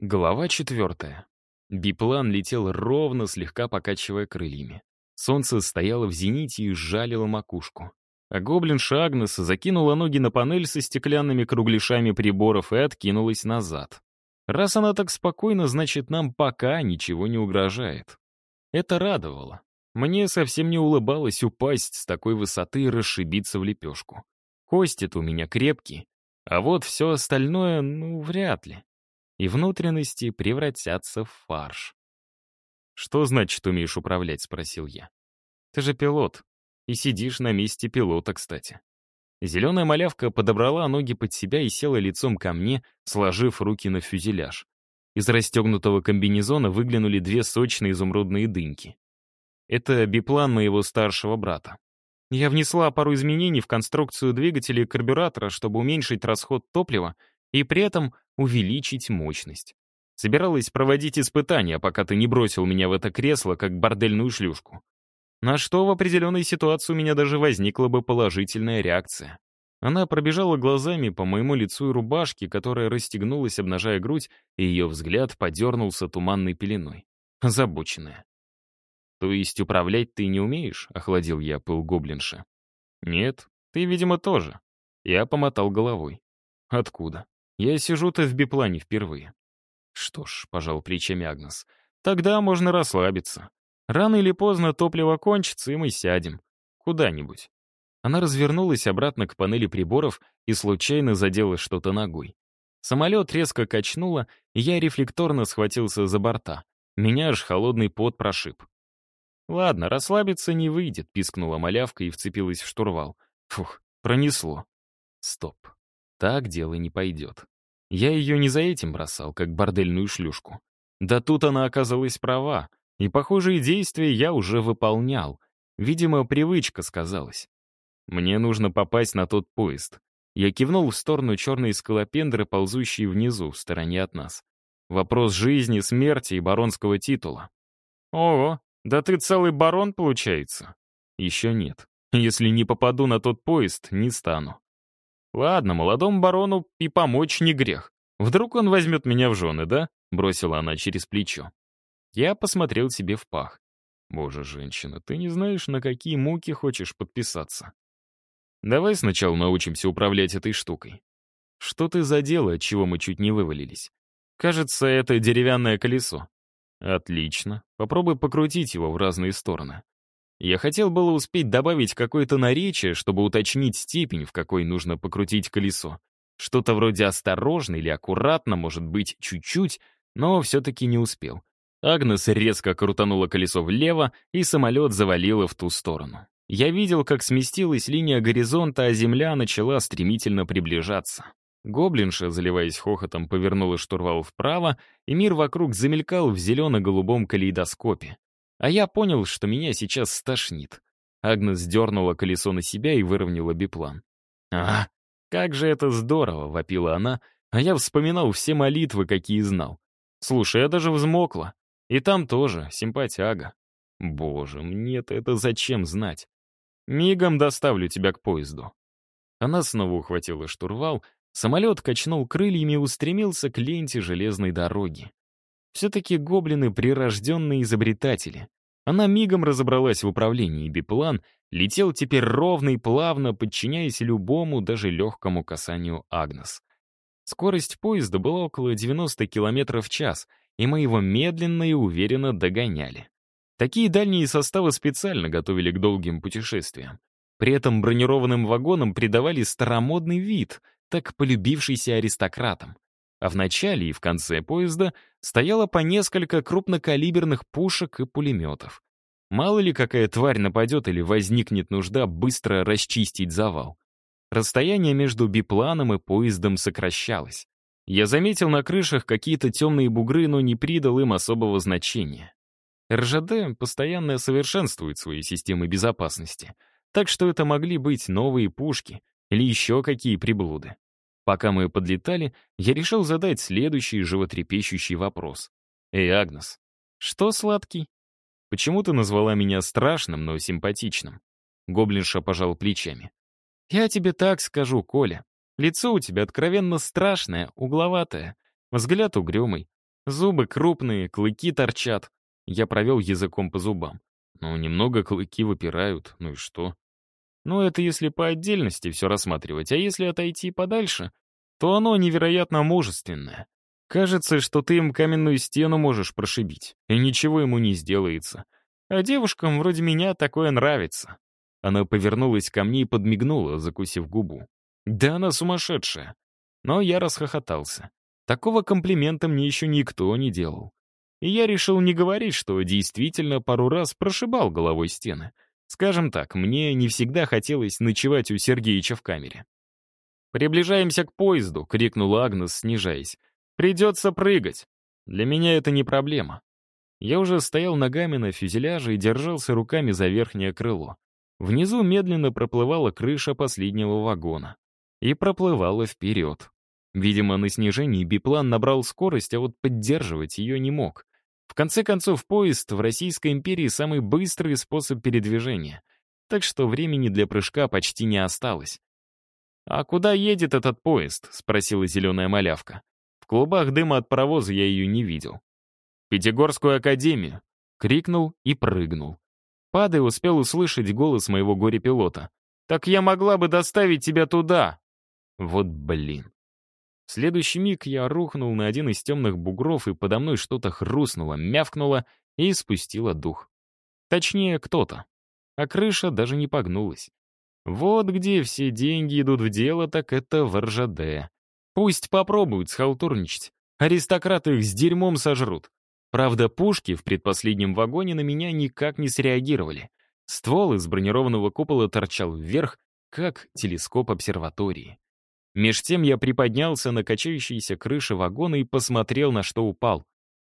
Глава четвертая. Биплан летел ровно, слегка покачивая крыльями. Солнце стояло в зените и жалило макушку. А гоблинша Агнес закинула ноги на панель со стеклянными кругляшами приборов и откинулась назад. Раз она так спокойна, значит, нам пока ничего не угрожает. Это радовало. Мне совсем не улыбалось упасть с такой высоты и расшибиться в лепешку. Кости-то у меня крепкие, а вот все остальное, ну, вряд ли и внутренности превратятся в фарш. «Что значит умеешь управлять?» — спросил я. «Ты же пилот. И сидишь на месте пилота, кстати». Зеленая малявка подобрала ноги под себя и села лицом ко мне, сложив руки на фюзеляж. Из расстегнутого комбинезона выглянули две сочные изумрудные дыньки. Это биплан моего старшего брата. Я внесла пару изменений в конструкцию двигателя и карбюратора, чтобы уменьшить расход топлива и при этом увеличить мощность. Собиралась проводить испытания, пока ты не бросил меня в это кресло, как бордельную шлюшку. На что в определенной ситуации у меня даже возникла бы положительная реакция. Она пробежала глазами по моему лицу и рубашке, которая расстегнулась, обнажая грудь, и ее взгляд подернулся туманной пеленой. Озабоченная. «То есть управлять ты не умеешь?» — охладил я пыл гоблинша. «Нет, ты, видимо, тоже». Я помотал головой. «Откуда?» Я сижу-то в биплане впервые. Что ж, пожал плечами Агнес, тогда можно расслабиться. Рано или поздно топливо кончится, и мы сядем. Куда-нибудь. Она развернулась обратно к панели приборов и случайно задела что-то ногой. Самолет резко качнуло, и я рефлекторно схватился за борта. Меня аж холодный пот прошиб. «Ладно, расслабиться не выйдет», — пискнула малявка и вцепилась в штурвал. Фух, пронесло. Стоп. Так дело не пойдет. Я ее не за этим бросал, как бордельную шлюшку. Да тут она оказалась права, и похожие действия я уже выполнял. Видимо, привычка сказалась. Мне нужно попасть на тот поезд. Я кивнул в сторону черной скалопендры, ползущей внизу, в стороне от нас. Вопрос жизни, смерти и баронского титула. Ого, да ты целый барон, получается? Еще нет. Если не попаду на тот поезд, не стану. Ладно, молодому барону и помочь не грех. Вдруг он возьмет меня в жены, да? Бросила она через плечо. Я посмотрел себе в пах. Боже, женщина, ты не знаешь, на какие муки хочешь подписаться. Давай сначала научимся управлять этой штукой. Что ты за дело, от чего мы чуть не вывалились? Кажется, это деревянное колесо. Отлично. Попробуй покрутить его в разные стороны. Я хотел было успеть добавить какое-то наречие, чтобы уточнить степень, в какой нужно покрутить колесо. Что-то вроде осторожно или аккуратно, может быть, чуть-чуть, но все-таки не успел. Агнес резко крутанула колесо влево, и самолет завалило в ту сторону. Я видел, как сместилась линия горизонта, а земля начала стремительно приближаться. Гоблинша, заливаясь хохотом, повернула штурвал вправо, и мир вокруг замелькал в зелено-голубом калейдоскопе. А я понял, что меня сейчас стошнит. Агнес дернула колесо на себя и выровняла биплан. «А, как же это здорово!» — вопила она, а я вспоминал все молитвы, какие знал. Слушай, я даже взмокла. И там тоже, симпатяга. Боже, мне-то это зачем знать? Мигом доставлю тебя к поезду. Она снова ухватила штурвал, самолет качнул крыльями и устремился к ленте железной дороги. Все-таки гоблины — прирожденные изобретатели. Она мигом разобралась в управлении, биплан летел теперь ровно и плавно, подчиняясь любому, даже легкому касанию Агнес. Скорость поезда была около 90 км в час, и мы его медленно и уверенно догоняли. Такие дальние составы специально готовили к долгим путешествиям. При этом бронированным вагонам придавали старомодный вид, так полюбившийся аристократам а в начале и в конце поезда стояло по несколько крупнокалиберных пушек и пулеметов. Мало ли какая тварь нападет или возникнет нужда быстро расчистить завал. Расстояние между бипланом и поездом сокращалось. Я заметил на крышах какие-то темные бугры, но не придал им особого значения. РЖД постоянно совершенствует свои системы безопасности, так что это могли быть новые пушки или еще какие приблуды. Пока мы подлетали, я решил задать следующий животрепещущий вопрос. «Эй, Агнес, что сладкий? Почему ты назвала меня страшным, но симпатичным?» Гоблинша пожал плечами. «Я тебе так скажу, Коля. Лицо у тебя откровенно страшное, угловатое, взгляд угрюмый. Зубы крупные, клыки торчат. Я провел языком по зубам. Ну, немного клыки выпирают, ну и что? Ну, это если по отдельности все рассматривать, а если отойти подальше, то оно невероятно мужественное. Кажется, что ты им каменную стену можешь прошибить, и ничего ему не сделается. А девушкам вроде меня такое нравится. Она повернулась ко мне и подмигнула, закусив губу. Да она сумасшедшая. Но я расхохотался. Такого комплимента мне еще никто не делал. И я решил не говорить, что действительно пару раз прошибал головой стены. Скажем так, мне не всегда хотелось ночевать у Сергеича в камере. «Приближаемся к поезду», — крикнула Агнес, снижаясь. «Придется прыгать. Для меня это не проблема». Я уже стоял ногами на фюзеляже и держался руками за верхнее крыло. Внизу медленно проплывала крыша последнего вагона. И проплывала вперед. Видимо, на снижении биплан набрал скорость, а вот поддерживать ее не мог. В конце концов, поезд в Российской империи самый быстрый способ передвижения, так что времени для прыжка почти не осталось. «А куда едет этот поезд?» — спросила зеленая малявка. В клубах дыма от паровоза я ее не видел. «Пятигорскую академию!» — крикнул и прыгнул. Падая, успел услышать голос моего горе-пилота. «Так я могла бы доставить тебя туда!» Вот блин. В следующий миг я рухнул на один из темных бугров, и подо мной что-то хрустнуло, мявкнуло и спустило дух. Точнее, кто-то. А крыша даже не погнулась. Вот где все деньги идут в дело, так это в РЖД. Пусть попробуют схалтурничать. Аристократы их с дерьмом сожрут. Правда, пушки в предпоследнем вагоне на меня никак не среагировали. Ствол из бронированного купола торчал вверх, как телескоп обсерватории. Меж тем я приподнялся на качающейся крыше вагона и посмотрел, на что упал.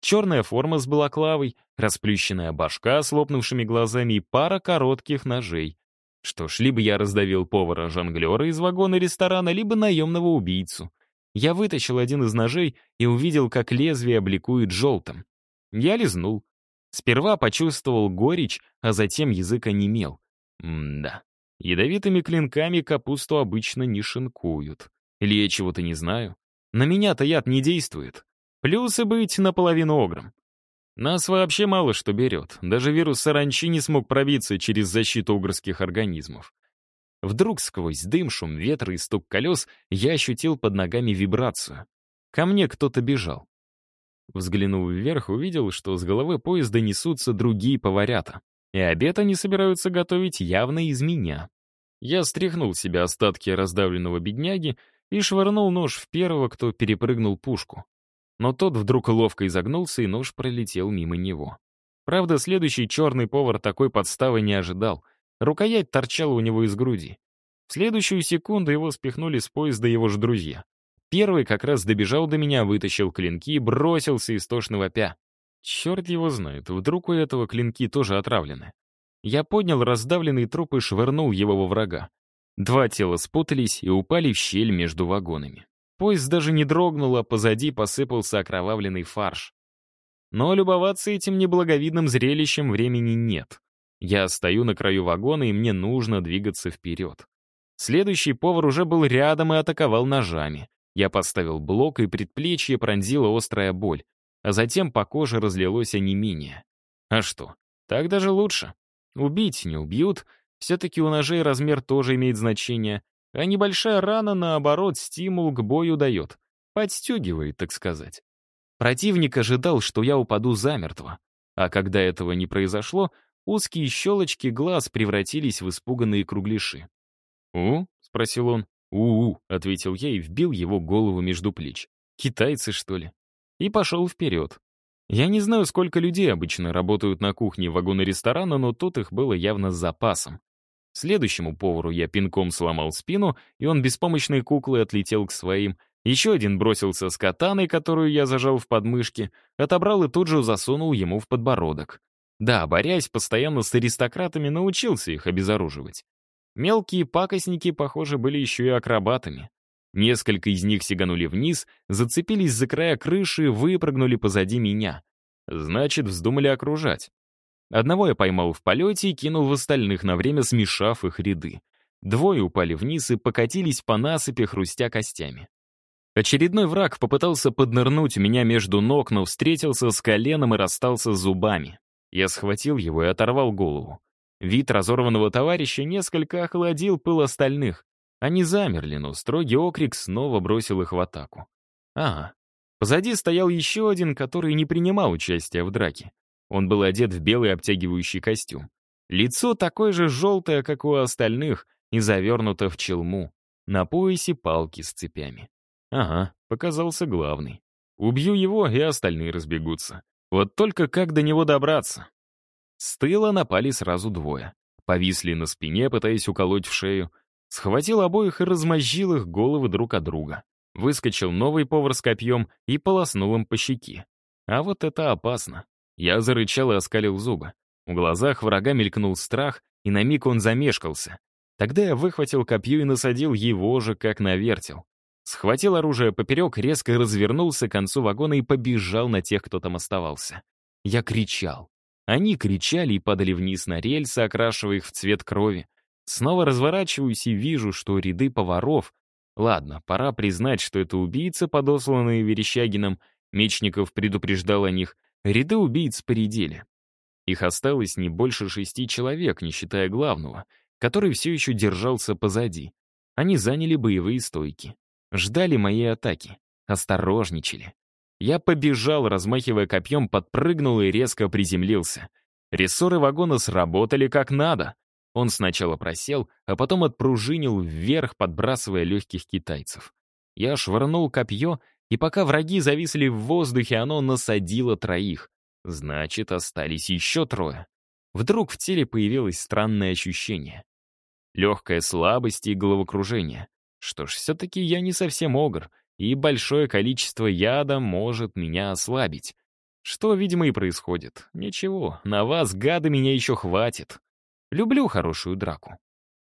Черная форма с балаклавой, расплющенная башка с лопнувшими глазами и пара коротких ножей. Что ж, либо я раздавил повара-жонглера из вагона ресторана, либо наемного убийцу. Я вытащил один из ножей и увидел, как лезвие обликует желтым. Я лизнул. Сперва почувствовал горечь, а затем язык онемел. М-да. Ядовитыми клинками капусту обычно не шинкуют. Или я чего-то не знаю. На меня-то яд не действует. Плюсы быть наполовину огром. Нас вообще мало что берет. Даже вирус саранчи не смог пробиться через защиту угрских организмов. Вдруг сквозь дым, шум ветра и стук колес я ощутил под ногами вибрацию. Ко мне кто-то бежал. Взглянув вверх, увидел, что с головы поезда несутся другие поварята. И обед они собираются готовить явно из меня. Я стряхнул себе остатки раздавленного бедняги и швырнул нож в первого, кто перепрыгнул пушку. Но тот вдруг ловко изогнулся, и нож пролетел мимо него. Правда, следующий черный повар такой подставы не ожидал. Рукоять торчала у него из груди. В следующую секунду его спихнули с поезда его же друзья. Первый как раз добежал до меня, вытащил клинки и бросился истошно вопя. Черт его знает, вдруг у этого клинки тоже отравлены. Я поднял раздавленный труп и швырнул его во врага. Два тела спутались и упали в щель между вагонами. Поезд даже не дрогнул, а позади посыпался окровавленный фарш. Но любоваться этим неблаговидным зрелищем времени нет. Я стою на краю вагона, и мне нужно двигаться вперед. Следующий повар уже был рядом и атаковал ножами. Я поставил блок, и предплечье пронзила острая боль а затем по коже разлилось онемение. А что, так даже лучше. Убить не убьют, все-таки у ножей размер тоже имеет значение, а небольшая рана, наоборот, стимул к бою дает. Подстегивает, так сказать. Противник ожидал, что я упаду замертво. А когда этого не произошло, узкие щелочки глаз превратились в испуганные кругляши. «У?» — спросил он. «У-у», — ответил я и вбил его голову между плеч. «Китайцы, что ли?» И пошел вперед. Я не знаю, сколько людей обычно работают на кухне вагона ресторана, но тут их было явно с запасом. Следующему повару я пинком сломал спину, и он беспомощной куклой отлетел к своим. Еще один бросился с катаной, которую я зажал в подмышке, отобрал и тут же засунул ему в подбородок. Да, борясь постоянно с аристократами, научился их обезоруживать. Мелкие пакостники, похоже, были еще и акробатами. Несколько из них сиганули вниз, зацепились за края крыши и выпрыгнули позади меня. Значит, вздумали окружать. Одного я поймал в полете и кинул в остальных, на время смешав их ряды. Двое упали вниз и покатились по насыпи, хрустя костями. Очередной враг попытался поднырнуть меня между ног, но встретился с коленом и расстался зубами. Я схватил его и оторвал голову. Вид разорванного товарища несколько охладил пыл остальных. Они замерли, но строгий окрик снова бросил их в атаку. Ага. Позади стоял еще один, который не принимал участия в драке. Он был одет в белый обтягивающий костюм. Лицо такое же желтое, как у остальных, и завернуто в челму. На поясе палки с цепями. Ага, показался главный. Убью его, и остальные разбегутся. Вот только как до него добраться? С тыла напали сразу двое. Повисли на спине, пытаясь уколоть в шею. Схватил обоих и размозжил их головы друг от друга. Выскочил новый повар с копьем и полоснул им по щеке. А вот это опасно. Я зарычал и оскалил зубы. В глазах врага мелькнул страх, и на миг он замешкался. Тогда я выхватил копье и насадил его же, как навертел. Схватил оружие поперек, резко развернулся к концу вагона и побежал на тех, кто там оставался. Я кричал. Они кричали и падали вниз на рельсы, окрашивая их в цвет крови. Снова разворачиваюсь и вижу, что ряды поваров... Ладно, пора признать, что это убийцы, подосланные Верещагином. Мечников предупреждал о них. Ряды убийц поредели. Их осталось не больше шести человек, не считая главного, который все еще держался позади. Они заняли боевые стойки. Ждали моей атаки. Осторожничали. Я побежал, размахивая копьем, подпрыгнул и резко приземлился. Рессоры вагона сработали как надо. Он сначала просел, а потом отпружинил вверх, подбрасывая легких китайцев. Я швырнул копье, и пока враги зависли в воздухе, оно насадило троих. Значит, остались еще трое. Вдруг в теле появилось странное ощущение. Легкая слабость и головокружение. Что ж, все-таки я не совсем огр, и большое количество яда может меня ослабить. Что, видимо, и происходит. Ничего, на вас, гады, меня еще хватит. Люблю хорошую драку.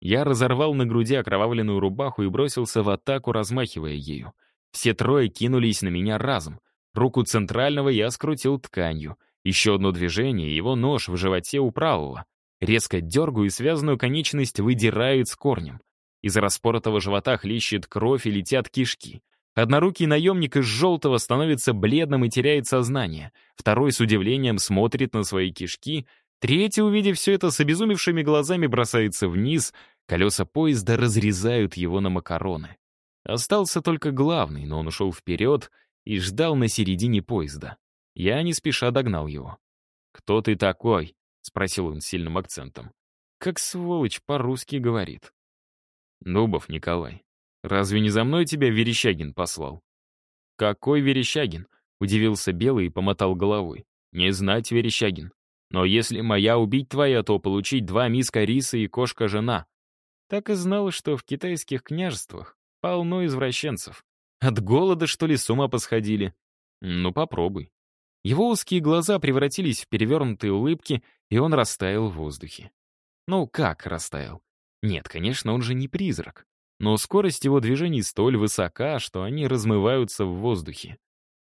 Я разорвал на груди окровавленную рубаху и бросился в атаку, размахивая ею. Все трое кинулись на меня разом. Руку центрального я скрутил тканью. Еще одно движение, его нож в животе у правого. Резко дергаю, и связанную конечность выдирает с корнем. Из распоротого живота хлещет кровь и летят кишки. Однорукий наемник из желтого становится бледным и теряет сознание. Второй с удивлением смотрит на свои кишки. Третий, увидев все это, с обезумевшими глазами бросается вниз. Колеса поезда разрезают его на макароны. Остался только главный, но он ушел вперед и ждал на середине поезда. Я не спеша догнал его. «Кто ты такой?» — спросил он с сильным акцентом. Как сволочь по-русски говорит. «Дубов Николай, разве не за мной тебя Верещагин послал?» «Какой Верещагин?» — удивился Белый и помотал головой. «Не знать, Верещагин. Но если моя убить твоя, то получить два миска риса и кошка-жена». Так и знал, что в китайских княжествах полно извращенцев. От голода, что ли, с ума посходили? Ну, попробуй. Его узкие глаза превратились в перевернутые улыбки, и он растаял в воздухе. Ну, как растаял? Нет, конечно, он же не призрак. Но скорость его движений столь высока, что они размываются в воздухе.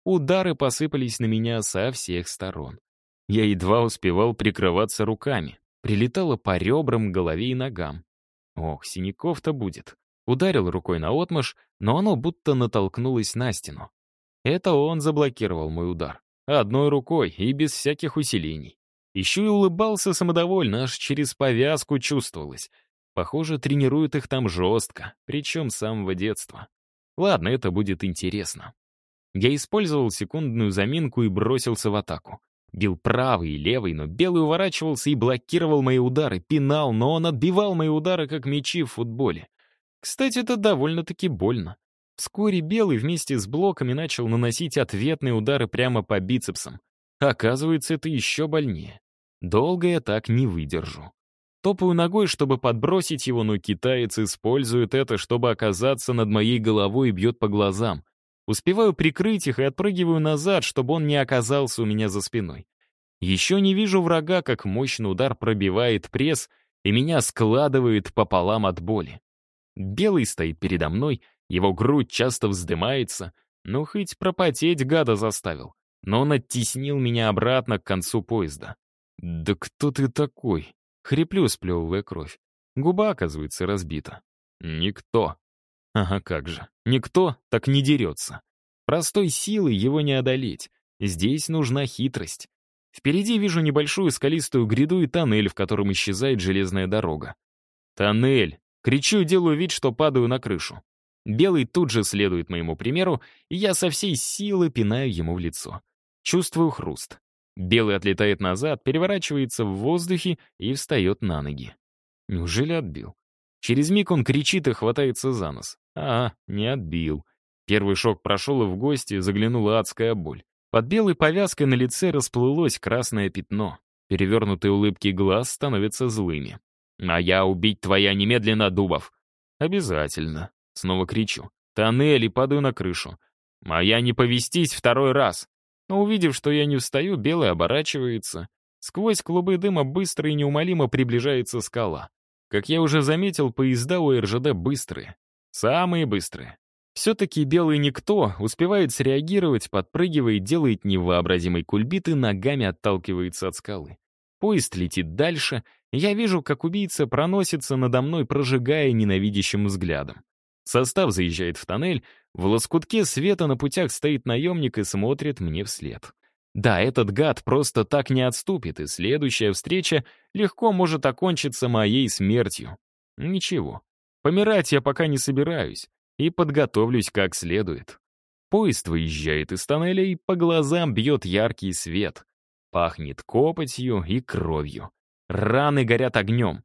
Удары посыпались на меня со всех сторон. Я едва успевал прикрываться руками. Прилетало по ребрам, голове и ногам. Ох, синяков-то будет. Ударил рукой на отмаш, но оно будто натолкнулось на стену. Это он заблокировал мой удар. Одной рукой и без всяких усилений. Еще и улыбался самодовольно, аж через повязку чувствовалось. Похоже, тренируют их там жестко, причем с самого детства. Ладно, это будет интересно. Я использовал секундную заминку и бросился в атаку. Бил правый и левый, но белый уворачивался и блокировал мои удары, пинал, но он отбивал мои удары, как мячи в футболе. Кстати, это довольно-таки больно. Вскоре белый вместе с блоками начал наносить ответные удары прямо по бицепсам. Оказывается, это еще больнее. Долго я так не выдержу. Топаю ногой, чтобы подбросить его, но китаец использует это, чтобы оказаться над моей головой и бьет по глазам. Успеваю прикрыть их и отпрыгиваю назад, чтобы он не оказался у меня за спиной. Еще не вижу врага, как мощный удар пробивает пресс и меня складывает пополам от боли. Белый стоит передо мной, его грудь часто вздымается, ну хоть пропотеть гада заставил. Но он оттеснил меня обратно к концу поезда. «Да кто ты такой?» Хриплю, сплевывая кровь. Губа, оказывается, разбита. «Никто». Ага, как же. Никто так не дерется. Простой силой его не одолеть. Здесь нужна хитрость. Впереди вижу небольшую скалистую гряду и тоннель, в котором исчезает железная дорога. Тоннель. Кричу и делаю вид, что падаю на крышу. Белый тут же следует моему примеру, и я со всей силы пинаю ему в лицо. Чувствую хруст. Белый отлетает назад, переворачивается в воздухе и встает на ноги. Неужели отбил? Через миг он кричит и хватается за нос. А, не отбил. Первый шок прошел, и в гости заглянула адская боль. Под белой повязкой на лице расплылось красное пятно. Перевернутые улыбки глаз становятся злыми. «А я убить твоя немедленно, Дубов!» «Обязательно!» Снова кричу. «Тоннель и падаю на крышу!» «А я не повестись второй раз!» Но увидев, что я не встаю, белый оборачивается. Сквозь клубы дыма быстро и неумолимо приближается скала. Как я уже заметил, поезда у РЖД быстрые. Самые быстрые. Все-таки белый никто успевает среагировать, подпрыгивает, делает невообразимый кульбит и ногами отталкивается от скалы. Поезд летит дальше, я вижу, как убийца проносится надо мной, прожигая ненавидящим взглядом. Состав заезжает в тоннель, в лоскутке света на путях стоит наемник и смотрит мне вслед. Да, этот гад просто так не отступит, и следующая встреча легко может окончиться моей смертью. Ничего, помирать я пока не собираюсь и подготовлюсь как следует. Поезд выезжает из тоннеля, и по глазам бьет яркий свет. Пахнет копотью и кровью. Раны горят огнем.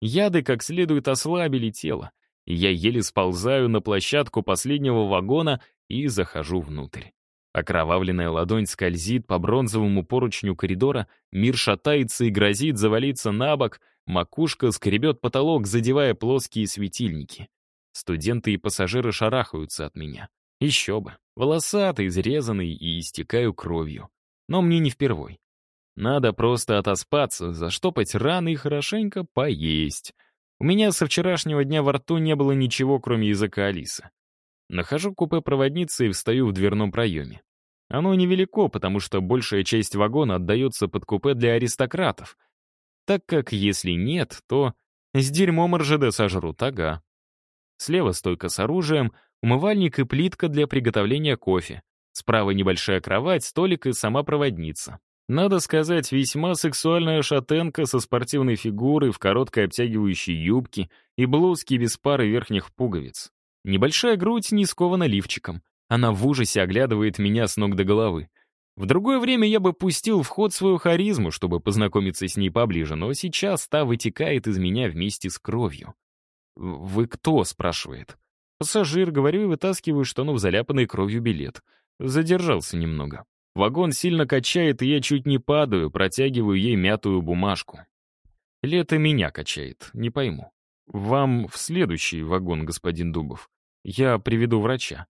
Яды как следует ослабили тело, я еле сползаю на площадку последнего вагона и захожу внутрь. Окровавленная ладонь скользит по бронзовому поручню коридора, мир шатается и грозит завалиться на бок, макушка скребет потолок, задевая плоские светильники. Студенты и пассажиры шарахаются от меня. Еще бы. Волосатый, изрезанный и истекаю кровью. Но мне не впервой. Надо просто отоспаться, заштопать раны и хорошенько поесть. У меня со вчерашнего дня во рту не было ничего, кроме языка Алисы. Нахожу купе проводницы и встаю в дверном проеме. Оно невелико, потому что большая часть вагона отдается под купе для аристократов. Так как если нет, то с дерьмом РЖД сожрут, ага. Слева стойка с оружием, умывальник и плитка для приготовления кофе. Справа небольшая кровать, столик и сама проводница. Надо сказать, весьма сексуальная шатенка со спортивной фигурой в короткой обтягивающей юбке и блузке без пары верхних пуговиц. Небольшая грудь не скована лифчиком. Она в ужасе оглядывает меня с ног до головы. В другое время я бы пустил в ход свою харизму, чтобы познакомиться с ней поближе, но сейчас та вытекает из меня вместе с кровью. «Вы кто?» — спрашивает. «Пассажир», — говорю и вытаскиваю штанов заляпанной кровью билет. Задержался немного. Вагон сильно качает, и я чуть не падаю, протягиваю ей мятую бумажку. Лето меня качает, не пойму. Вам в следующий вагон, господин Дубов. Я приведу врача.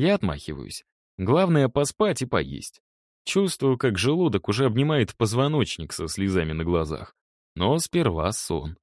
Я отмахиваюсь. Главное — поспать и поесть. Чувствую, как желудок уже обнимает позвоночник со слезами на глазах. Но сперва сон.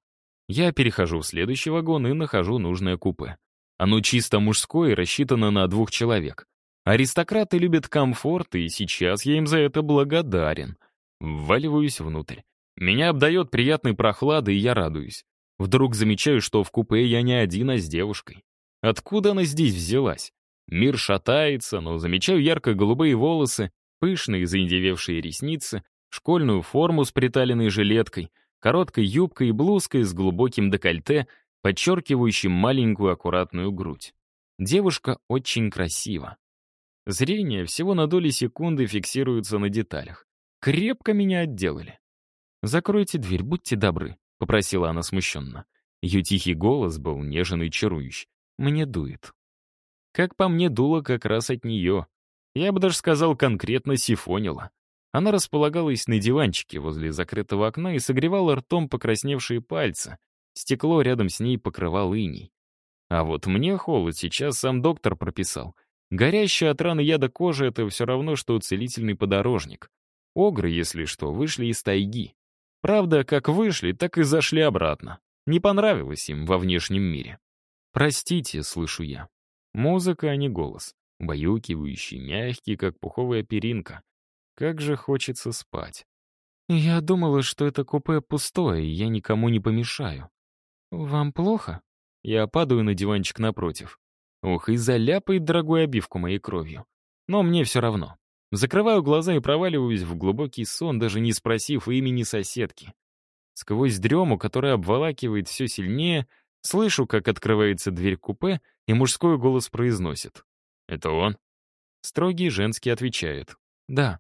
Я перехожу в следующий вагон и нахожу нужное купе. Оно чисто мужское и рассчитано на двух человек. Аристократы любят комфорт, и сейчас я им за это благодарен. Вваливаюсь внутрь. Меня обдает приятной прохладой, и я радуюсь. Вдруг замечаю, что в купе я не один, а с девушкой. Откуда она здесь взялась? Мир шатается, но замечаю ярко-голубые волосы, пышные заиндевевшие ресницы, школьную форму с приталенной жилеткой, короткой юбкой и блузкой с глубоким декольте, подчеркивающим маленькую аккуратную грудь. Девушка очень красива. Зрение всего на доли секунды фиксируется на деталях. Крепко меня отделали. «Закройте дверь, будьте добры», — попросила она смущенно. Ее тихий голос был нежен и чарующий. «Мне дует». Как по мне, дуло как раз от нее. Я бы даже сказал, конкретно сифонила. Она располагалась на диванчике возле закрытого окна и согревала ртом покрасневшие пальцы. Стекло рядом с ней покрывал иней. А вот мне холод сейчас сам доктор прописал — Горящая от раны яда кожа — это все равно, что целительный подорожник. Огры, если что, вышли из тайги. Правда, как вышли, так и зашли обратно. Не понравилось им во внешнем мире. «Простите», — слышу я. Музыка, а не голос. Баюкивающий, мягкий, как пуховая перинка. Как же хочется спать. Я думала, что это купе пустое, и я никому не помешаю. Вам плохо? Я падаю на диванчик напротив. Ох, и заляпает дорогую обивку моей кровью. Но мне все равно. Закрываю глаза и проваливаюсь в глубокий сон, даже не спросив имени соседки. Сквозь дрему, которая обволакивает все сильнее, слышу, как открывается дверь купе — и мужской голос произносит. «Это он?» Строгий женский отвечает. «Да».